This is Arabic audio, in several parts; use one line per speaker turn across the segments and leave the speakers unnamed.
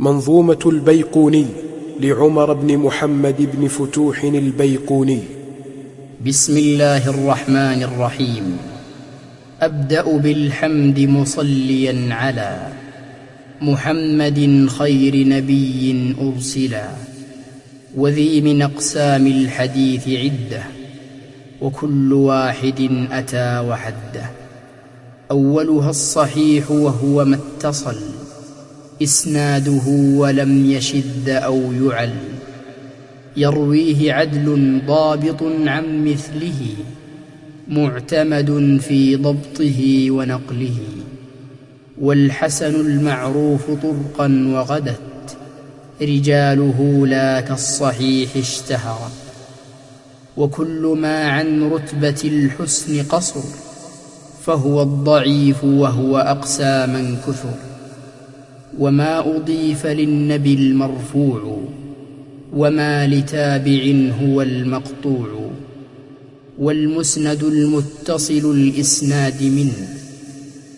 منظومة البيقوني لعمر بن محمد بن فتوح البيقوني.
بسم الله الرحمن الرحيم. أبدأ بالحمد مصليا على محمد خير نبي أرسلا وذي من أقسام الحديث عدة وكل واحد أتى وحده. أولها الصحيح وهو ما اتصل. إسناده ولم يشد أو يعل. يرويه عدل ضابط عن مثله معتمد في ضبطه ونقله. والحسن المعروف طرقا وغدت رجاله لا كالصحيح اشتهرت وكل ما عن رتبة الحسن قصر فهو الضعيف وهو أقسى من كثر. وما أضيف للنبي المرفوع وما لتابع هو المقطوع والمسند المتصل الإسناد منه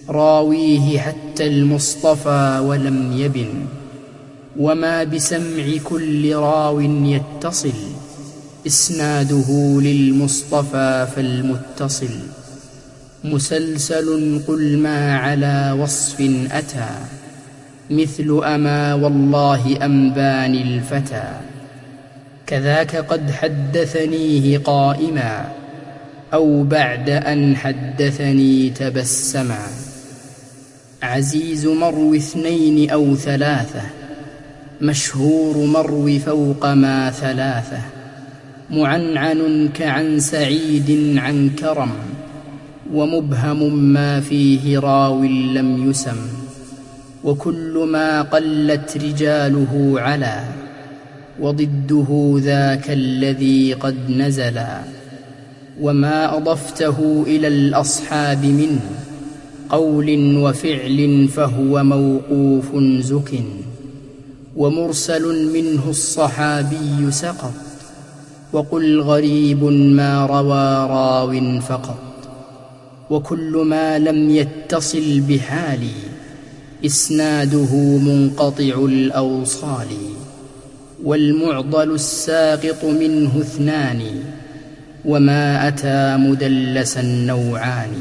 راويه حتى المصطفى ولم يبن وما بسمع كل راو يتصل إسناده للمصطفى فالمتصل مسلسل قل ما على وصف أتى مثل أما والله أنباني الفتى. كذاك قد حدثنيه قائما أو بعد أن حدثني تبسما. عزيز مرو اثنين أو ثلاثة مشهور مرو فوق ما ثلاثة. معنعن كعن سعيد عن كرم ومبهم ما فيه راو لم يسم. وكل ما قلت رجاله على وضده ذاك الذي قد نزلا وما أضفته إلى الأصحاب من قول وفعل فهو موقوف زك ومرسل منه الصحابي سقط وقل غريب ما روى راو فقط وكل ما لم يتصل بحالي إسناده منقطع الأوصال والمعضل الساقط منه اثنان وما أتى مدلسا نوعان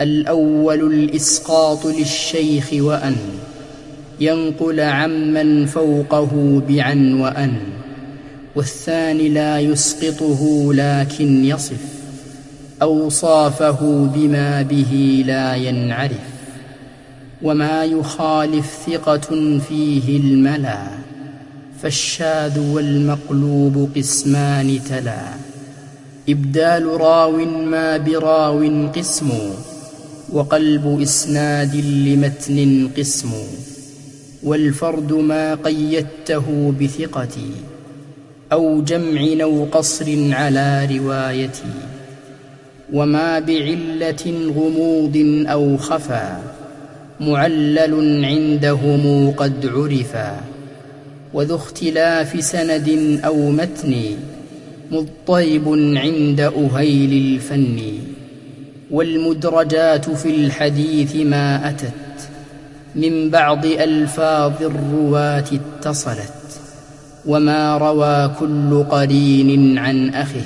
الأول الإسقاط للشيخ وأن ينقل عمن فوقه بعن وأن والثاني لا يسقطه لكن يصف أوصافه بما به لا ينعرف. وما يخالف ثقة فيه الملا فالشاذ والمقلوب قسمان تلا. إبدال راو ما براو قسم وقلب إسناد لمتن قسم. والفرد ما قيدته بثقتي أو جمع أو قصر على روايتي. وما بعلة غموض أو خفا معلل عندهم قد عرفا وذو اختلاف سند أو متن مضطرب عند أهيل الفن والمدرجات في الحديث ما أتت من بعض ألفاظ الرواة اتصلت وما روى كل قرين عن أخه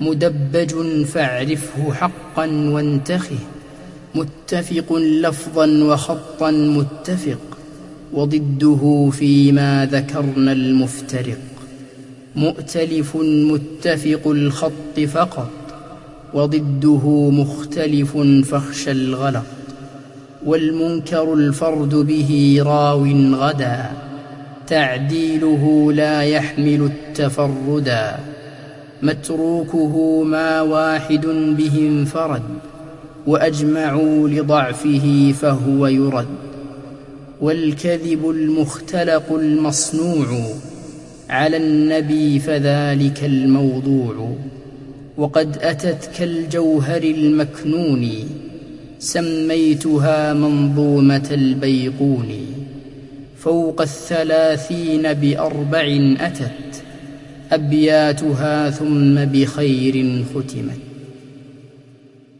مدبج فاعرفه حقا وانتخه. متفق لفظا وخطا متفق وضده فيما ذكرنا المفترق مؤتلف متفق الخط فقط وضده مختلف فاخشى الغلط والمنكر الفرد به راو غدا تعديله لا يحمل التفردا متروكه ما واحد به انفرد وأجمعوا لضعفه فهو يرد. والكذب المختلق المصنوع على النبي فذلك الموضوع. وقد أتت كالجوهر المكنون سميتها منظومة البيقون. فوق الثلاثين بأربع أتت أبياتها ثم بخير ختمت.